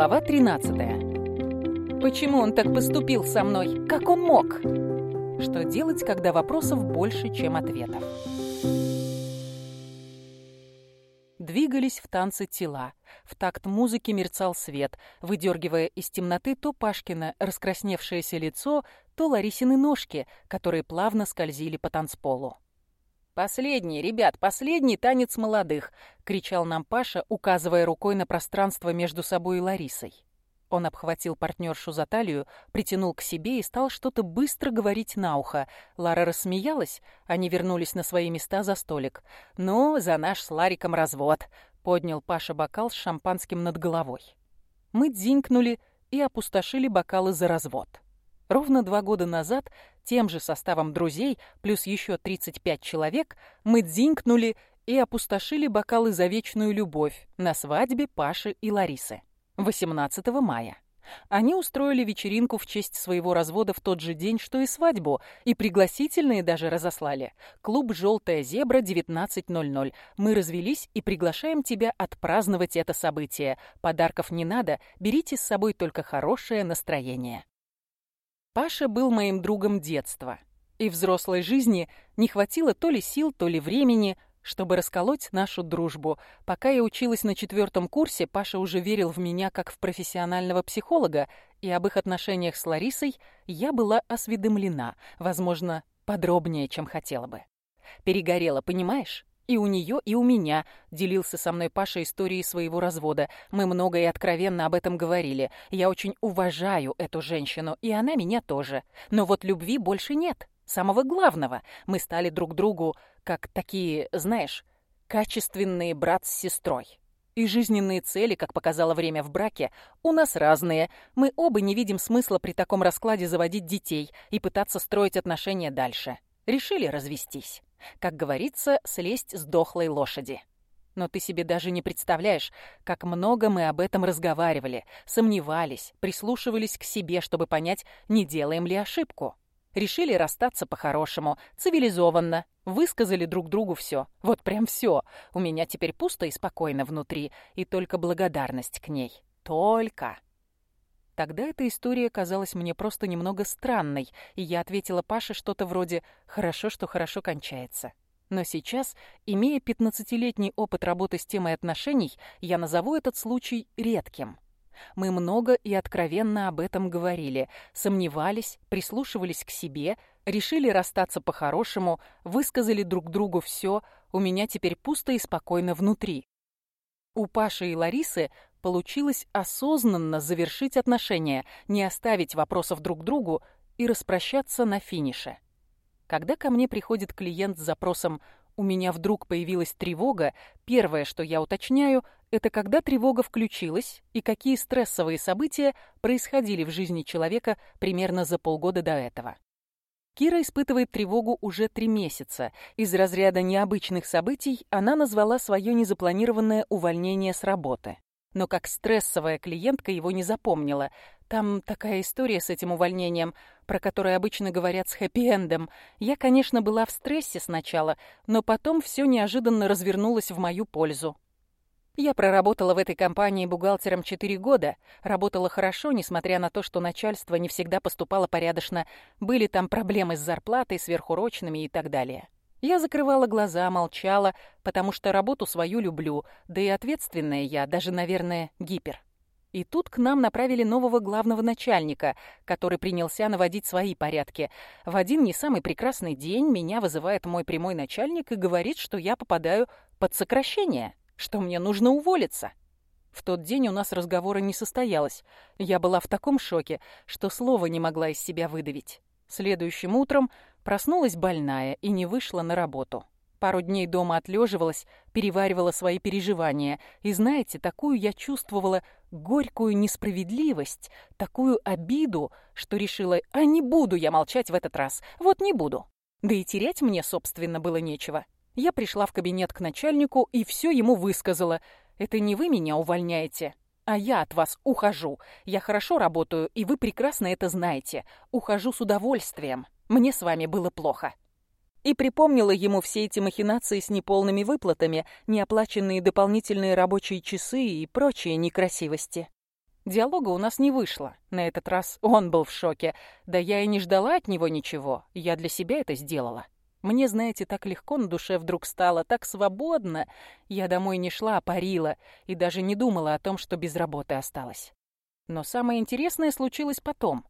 Глава 13. Почему он так поступил со мной? Как он мог? Что делать, когда вопросов больше, чем ответов? Двигались в танце тела. В такт музыки мерцал свет, выдергивая из темноты то Пашкина раскрасневшееся лицо, то Ларисины ножки, которые плавно скользили по танцполу. «Последний, ребят, последний танец молодых!» — кричал нам Паша, указывая рукой на пространство между собой и Ларисой. Он обхватил партнершу за талию, притянул к себе и стал что-то быстро говорить на ухо. Лара рассмеялась, они вернулись на свои места за столик. «Ну, за наш с Лариком развод!» — поднял Паша бокал с шампанским над головой. Мы дзинкнули и опустошили бокалы за развод. Ровно два года назад тем же составом друзей, плюс еще 35 человек, мы дзинкнули и опустошили бокалы за вечную любовь на свадьбе Паши и Ларисы 18 мая. Они устроили вечеринку в честь своего развода в тот же день, что и свадьбу, и пригласительные даже разослали. Клуб «Желтая зебра» 19.00. Мы развелись и приглашаем тебя отпраздновать это событие. Подарков не надо, берите с собой только хорошее настроение. Паша был моим другом детства, и взрослой жизни не хватило то ли сил, то ли времени, чтобы расколоть нашу дружбу. Пока я училась на четвертом курсе, Паша уже верил в меня как в профессионального психолога, и об их отношениях с Ларисой я была осведомлена, возможно, подробнее, чем хотела бы. Перегорела, понимаешь? И у нее, и у меня делился со мной Паша историей своего развода. Мы много и откровенно об этом говорили. Я очень уважаю эту женщину, и она меня тоже. Но вот любви больше нет. Самого главного. Мы стали друг другу как такие, знаешь, качественные брат с сестрой. И жизненные цели, как показало время в браке, у нас разные. Мы оба не видим смысла при таком раскладе заводить детей и пытаться строить отношения дальше. Решили развестись. Как говорится, слезть с дохлой лошади. Но ты себе даже не представляешь, как много мы об этом разговаривали, сомневались, прислушивались к себе, чтобы понять, не делаем ли ошибку. Решили расстаться по-хорошему, цивилизованно, высказали друг другу все. Вот прям все. У меня теперь пусто и спокойно внутри, и только благодарность к ней. Только. Тогда эта история казалась мне просто немного странной, и я ответила Паше что-то вроде «хорошо, что хорошо кончается». Но сейчас, имея 15-летний опыт работы с темой отношений, я назову этот случай редким. Мы много и откровенно об этом говорили, сомневались, прислушивались к себе, решили расстаться по-хорошему, высказали друг другу все, у меня теперь пусто и спокойно внутри. У Паши и Ларисы получилось осознанно завершить отношения, не оставить вопросов друг другу и распрощаться на финише. Когда ко мне приходит клиент с запросом «У меня вдруг появилась тревога», первое, что я уточняю, это когда тревога включилась и какие стрессовые события происходили в жизни человека примерно за полгода до этого. Кира испытывает тревогу уже три месяца. Из разряда необычных событий она назвала свое незапланированное увольнение с работы но как стрессовая клиентка его не запомнила. Там такая история с этим увольнением, про которую обычно говорят с хэппи-эндом. Я, конечно, была в стрессе сначала, но потом все неожиданно развернулось в мою пользу. Я проработала в этой компании бухгалтером 4 года, работала хорошо, несмотря на то, что начальство не всегда поступало порядочно, были там проблемы с зарплатой, сверхурочными и так далее. Я закрывала глаза, молчала, потому что работу свою люблю, да и ответственная я, даже, наверное, гипер. И тут к нам направили нового главного начальника, который принялся наводить свои порядки. В один не самый прекрасный день меня вызывает мой прямой начальник и говорит, что я попадаю под сокращение, что мне нужно уволиться. В тот день у нас разговора не состоялось. Я была в таком шоке, что слова не могла из себя выдавить. Следующим утром Проснулась больная и не вышла на работу. Пару дней дома отлеживалась, переваривала свои переживания. И знаете, такую я чувствовала горькую несправедливость, такую обиду, что решила, а не буду я молчать в этот раз, вот не буду. Да и терять мне, собственно, было нечего. Я пришла в кабинет к начальнику и все ему высказала. Это не вы меня увольняете, а я от вас ухожу. Я хорошо работаю, и вы прекрасно это знаете. Ухожу с удовольствием. Мне с вами было плохо». И припомнила ему все эти махинации с неполными выплатами, неоплаченные дополнительные рабочие часы и прочие некрасивости. Диалога у нас не вышло. На этот раз он был в шоке. Да я и не ждала от него ничего. Я для себя это сделала. Мне, знаете, так легко на душе вдруг стало, так свободно. Я домой не шла, а парила, и даже не думала о том, что без работы осталась. Но самое интересное случилось потом.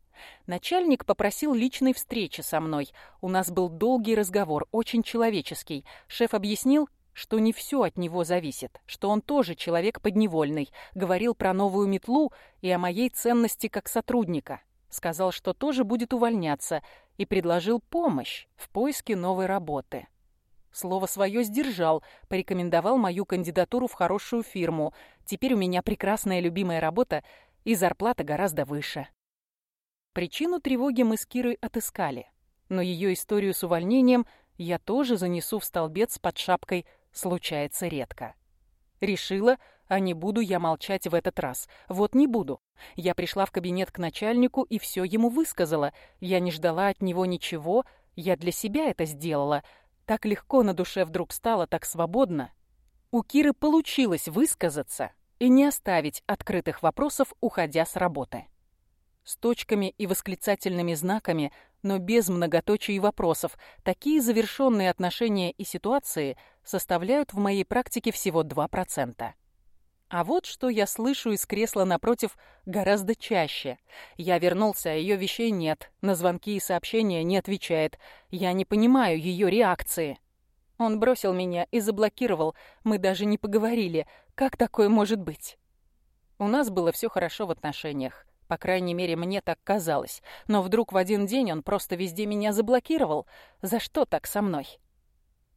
Начальник попросил личной встречи со мной. У нас был долгий разговор, очень человеческий. Шеф объяснил, что не все от него зависит, что он тоже человек подневольный, говорил про новую метлу и о моей ценности как сотрудника. Сказал, что тоже будет увольняться, и предложил помощь в поиске новой работы. Слово свое сдержал, порекомендовал мою кандидатуру в хорошую фирму. Теперь у меня прекрасная любимая работа, и зарплата гораздо выше. Причину тревоги мы с Кирой отыскали, но ее историю с увольнением я тоже занесу в столбец под шапкой случается редко. Решила, а не буду я молчать в этот раз. Вот не буду. Я пришла в кабинет к начальнику и все ему высказала. Я не ждала от него ничего, я для себя это сделала. Так легко на душе вдруг стало, так свободно. У Киры получилось высказаться и не оставить открытых вопросов, уходя с работы. С точками и восклицательными знаками, но без многоточий и вопросов, такие завершенные отношения и ситуации составляют в моей практике всего 2%. А вот что я слышу из кресла напротив гораздо чаще. Я вернулся, а ее вещей нет. На звонки и сообщения не отвечает. Я не понимаю ее реакции. Он бросил меня и заблокировал. Мы даже не поговорили. Как такое может быть? У нас было все хорошо в отношениях. По крайней мере, мне так казалось. Но вдруг в один день он просто везде меня заблокировал. За что так со мной?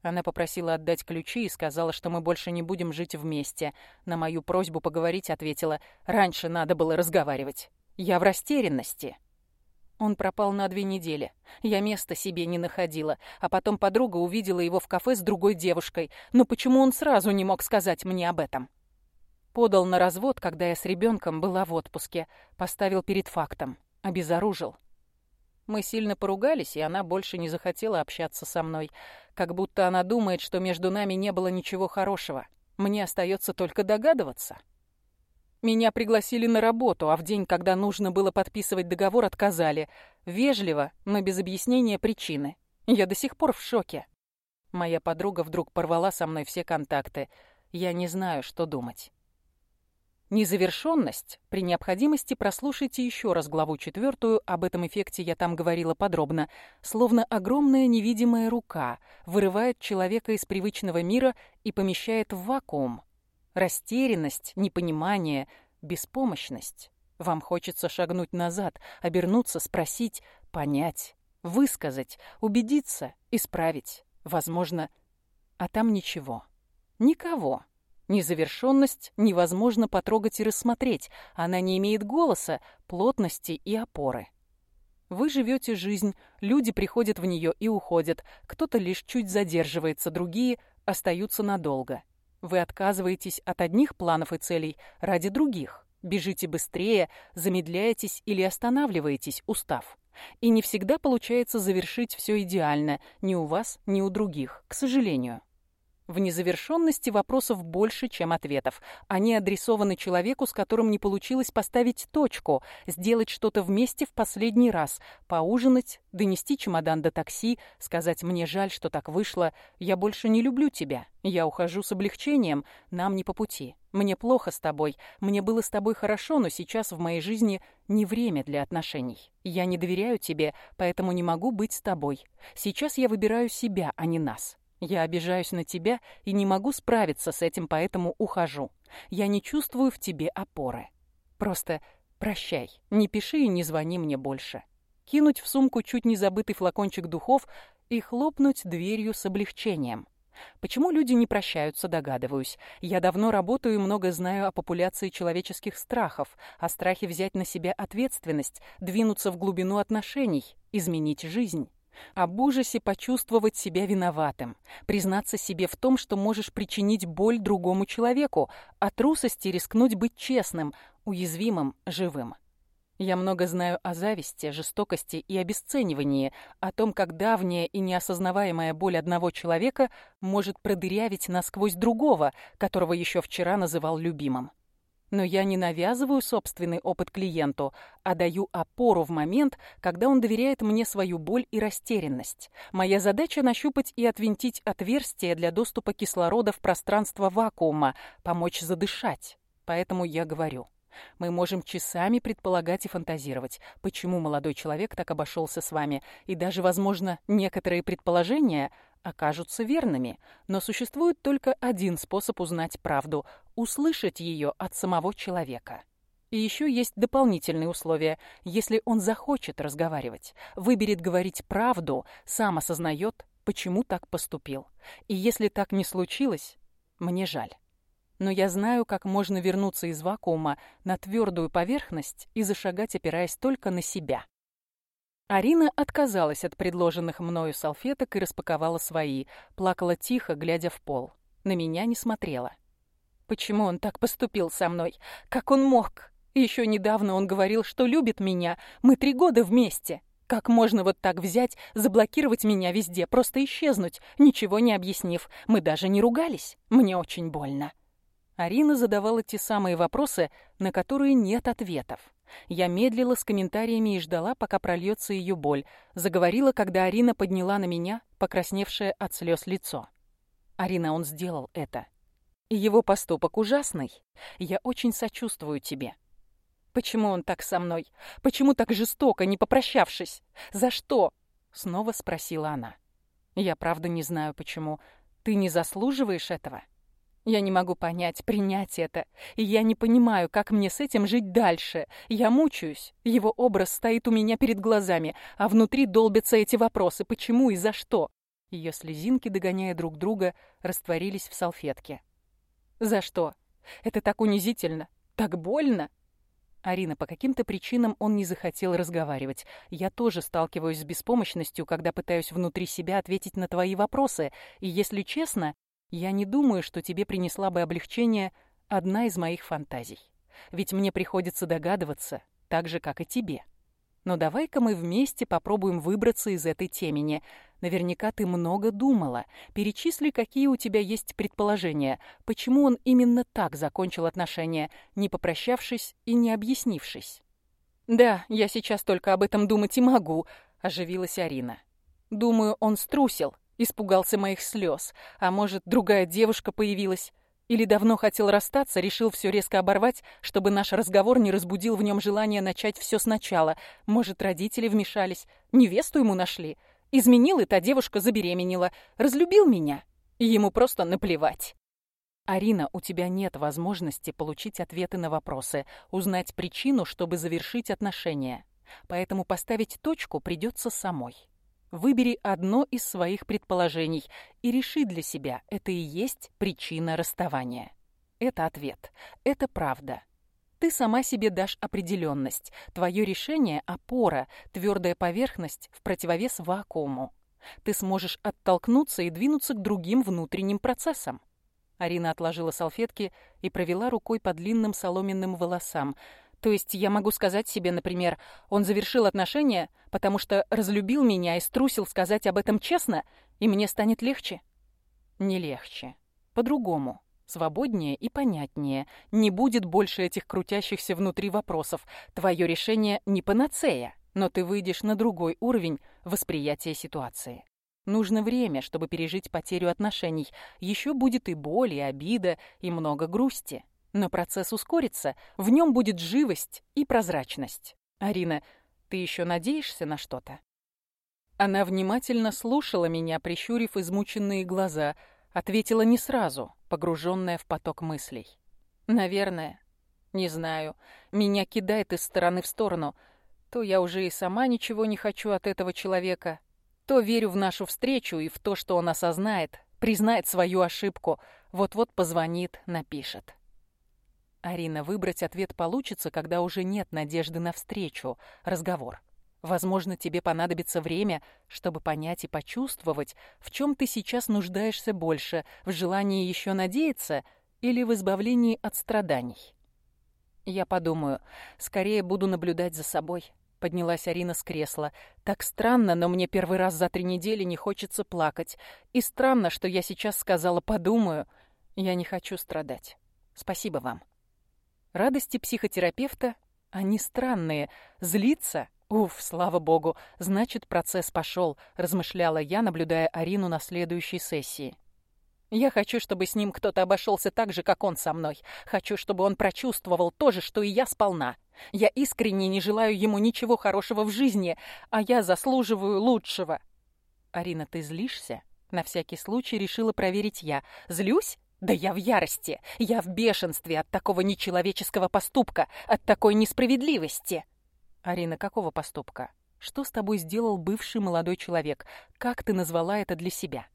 Она попросила отдать ключи и сказала, что мы больше не будем жить вместе. На мою просьбу поговорить ответила, раньше надо было разговаривать. Я в растерянности. Он пропал на две недели. Я места себе не находила. А потом подруга увидела его в кафе с другой девушкой. Но почему он сразу не мог сказать мне об этом? Подал на развод, когда я с ребенком была в отпуске. Поставил перед фактом. Обезоружил. Мы сильно поругались, и она больше не захотела общаться со мной. Как будто она думает, что между нами не было ничего хорошего. Мне остается только догадываться. Меня пригласили на работу, а в день, когда нужно было подписывать договор, отказали. Вежливо, но без объяснения причины. Я до сих пор в шоке. Моя подруга вдруг порвала со мной все контакты. Я не знаю, что думать. Незавершенность. При необходимости прослушайте еще раз главу четвертую, об этом эффекте я там говорила подробно. Словно огромная невидимая рука вырывает человека из привычного мира и помещает в вакуум. Растерянность, непонимание, беспомощность. Вам хочется шагнуть назад, обернуться, спросить, понять, высказать, убедиться, исправить. Возможно, а там ничего. Никого. Незавершенность невозможно потрогать и рассмотреть. Она не имеет голоса, плотности и опоры. Вы живете жизнь, люди приходят в нее и уходят. Кто-то лишь чуть задерживается, другие остаются надолго. Вы отказываетесь от одних планов и целей ради других. Бежите быстрее, замедляетесь или останавливаетесь, устав. И не всегда получается завершить все идеально, ни у вас, ни у других, к сожалению. В незавершенности вопросов больше, чем ответов. Они адресованы человеку, с которым не получилось поставить точку, сделать что-то вместе в последний раз, поужинать, донести чемодан до такси, сказать «мне жаль, что так вышло, я больше не люблю тебя, я ухожу с облегчением, нам не по пути, мне плохо с тобой, мне было с тобой хорошо, но сейчас в моей жизни не время для отношений. Я не доверяю тебе, поэтому не могу быть с тобой. Сейчас я выбираю себя, а не нас». Я обижаюсь на тебя и не могу справиться с этим, поэтому ухожу. Я не чувствую в тебе опоры. Просто прощай, не пиши и не звони мне больше. Кинуть в сумку чуть не забытый флакончик духов и хлопнуть дверью с облегчением. Почему люди не прощаются, догадываюсь. Я давно работаю и много знаю о популяции человеческих страхов, о страхе взять на себя ответственность, двинуться в глубину отношений, изменить жизнь. Об ужасе почувствовать себя виноватым, признаться себе в том, что можешь причинить боль другому человеку, о трусости рискнуть быть честным, уязвимым, живым. Я много знаю о зависти, жестокости и обесценивании, о том, как давняя и неосознаваемая боль одного человека может продырявить насквозь другого, которого еще вчера называл любимым. Но я не навязываю собственный опыт клиенту, а даю опору в момент, когда он доверяет мне свою боль и растерянность. Моя задача нащупать и отвинтить отверстие для доступа кислорода в пространство вакуума, помочь задышать. Поэтому я говорю. Мы можем часами предполагать и фантазировать, почему молодой человек так обошелся с вами, и даже, возможно, некоторые предположения окажутся верными. Но существует только один способ узнать правду – услышать ее от самого человека. И еще есть дополнительные условия. Если он захочет разговаривать, выберет говорить правду, сам осознает, почему так поступил. И если так не случилось, мне жаль. Но я знаю, как можно вернуться из вакуума на твердую поверхность и зашагать, опираясь только на себя. Арина отказалась от предложенных мною салфеток и распаковала свои. Плакала тихо, глядя в пол. На меня не смотрела. Почему он так поступил со мной? Как он мог? Еще недавно он говорил, что любит меня. Мы три года вместе. Как можно вот так взять, заблокировать меня везде, просто исчезнуть, ничего не объяснив? Мы даже не ругались. Мне очень больно. Арина задавала те самые вопросы, на которые нет ответов. Я медлила с комментариями и ждала, пока прольется ее боль. Заговорила, когда Арина подняла на меня покрасневшее от слез лицо. «Арина, он сделал это. Его поступок ужасный. Я очень сочувствую тебе. Почему он так со мной? Почему так жестоко, не попрощавшись? За что?» Снова спросила она. «Я правда не знаю, почему. Ты не заслуживаешь этого?» Я не могу понять, принять это. И я не понимаю, как мне с этим жить дальше. Я мучаюсь. Его образ стоит у меня перед глазами, а внутри долбятся эти вопросы. Почему и за что? Ее слезинки, догоняя друг друга, растворились в салфетке. За что? Это так унизительно, так больно. Арина, по каким-то причинам он не захотел разговаривать. Я тоже сталкиваюсь с беспомощностью, когда пытаюсь внутри себя ответить на твои вопросы. И, если честно, я не думаю, что тебе принесла бы облегчение одна из моих фантазий. Ведь мне приходится догадываться, так же, как и тебе. Но давай-ка мы вместе попробуем выбраться из этой темени. Наверняка ты много думала. Перечисли, какие у тебя есть предположения. Почему он именно так закончил отношения, не попрощавшись и не объяснившись? «Да, я сейчас только об этом думать и могу», — оживилась Арина. «Думаю, он струсил, Испугался моих слез. А может, другая девушка появилась? Или давно хотел расстаться, решил все резко оборвать, чтобы наш разговор не разбудил в нем желание начать все сначала. Может, родители вмешались, невесту ему нашли. Изменил, и та девушка забеременела. Разлюбил меня. Ему просто наплевать. Арина, у тебя нет возможности получить ответы на вопросы, узнать причину, чтобы завершить отношения. Поэтому поставить точку придется самой. Выбери одно из своих предположений и реши для себя, это и есть причина расставания. Это ответ. Это правда. Ты сама себе дашь определенность. Твое решение – опора, твердая поверхность в противовес вакууму. Ты сможешь оттолкнуться и двинуться к другим внутренним процессам. Арина отложила салфетки и провела рукой по длинным соломенным волосам – то есть я могу сказать себе, например, он завершил отношения, потому что разлюбил меня и струсил сказать об этом честно, и мне станет легче? Не легче. По-другому. Свободнее и понятнее. Не будет больше этих крутящихся внутри вопросов. Твое решение не панацея, но ты выйдешь на другой уровень восприятия ситуации. Нужно время, чтобы пережить потерю отношений. Еще будет и боль, и обида, и много грусти. Но процесс ускорится, в нем будет живость и прозрачность. Арина, ты еще надеешься на что-то? Она внимательно слушала меня, прищурив измученные глаза, ответила не сразу, погруженная в поток мыслей. Наверное. Не знаю. Меня кидает из стороны в сторону. То я уже и сама ничего не хочу от этого человека, то верю в нашу встречу и в то, что он осознает, признает свою ошибку, вот-вот позвонит, напишет. Арина, выбрать ответ получится, когда уже нет надежды на встречу, разговор. Возможно, тебе понадобится время, чтобы понять и почувствовать, в чем ты сейчас нуждаешься больше, в желании еще надеяться или в избавлении от страданий. Я подумаю, скорее буду наблюдать за собой. Поднялась Арина с кресла. Так странно, но мне первый раз за три недели не хочется плакать. И странно, что я сейчас сказала «подумаю». Я не хочу страдать. Спасибо вам. Радости психотерапевта, они странные. Злиться? Уф, слава богу, значит, процесс пошел, размышляла я, наблюдая Арину на следующей сессии. Я хочу, чтобы с ним кто-то обошелся так же, как он со мной. Хочу, чтобы он прочувствовал то же, что и я сполна. Я искренне не желаю ему ничего хорошего в жизни, а я заслуживаю лучшего. Арина, ты злишься? На всякий случай решила проверить я. Злюсь? Да я в ярости. Я в бешенстве от такого нечеловеческого поступка, от такой несправедливости. Арина, какого поступка? Что с тобой сделал бывший молодой человек? Как ты назвала это для себя?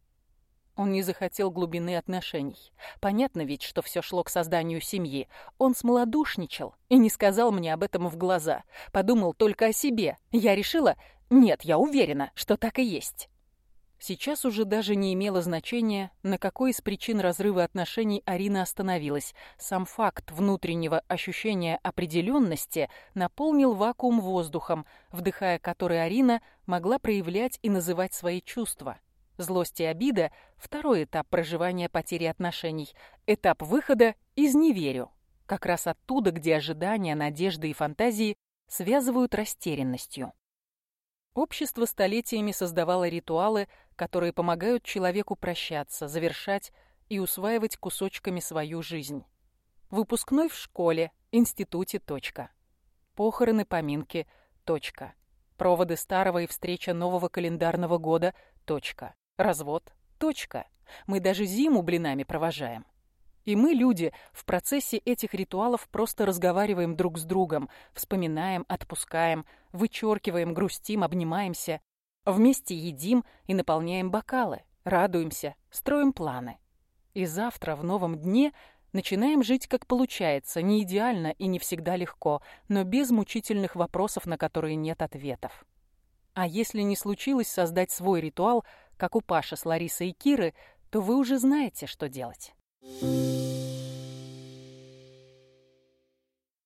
Он не захотел глубины отношений. Понятно ведь, что все шло к созданию семьи. Он смолодушничал и не сказал мне об этом в глаза. Подумал только о себе. Я решила... Нет, я уверена, что так и есть. Сейчас уже даже не имело значения, на какой из причин разрыва отношений Арина остановилась. Сам факт внутреннего ощущения определенности наполнил вакуум воздухом, вдыхая который Арина могла проявлять и называть свои чувства. Злость и обида – второй этап проживания потери отношений, этап выхода из «не верю». Как раз оттуда, где ожидания, надежды и фантазии связывают растерянностью. Общество столетиями создавало ритуалы, которые помогают человеку прощаться, завершать и усваивать кусочками свою жизнь. Выпускной в школе, институте, точка. Похороны, поминки, точка. Проводы старого и встреча нового календарного года, точка. Развод. Точка. Мы даже зиму блинами провожаем. И мы, люди, в процессе этих ритуалов просто разговариваем друг с другом, вспоминаем, отпускаем, вычеркиваем, грустим, обнимаемся. Вместе едим и наполняем бокалы, радуемся, строим планы. И завтра, в новом дне, начинаем жить как получается, не идеально и не всегда легко, но без мучительных вопросов, на которые нет ответов. А если не случилось создать свой ритуал – как у Паши с Ларисой и Киры, то вы уже знаете, что делать.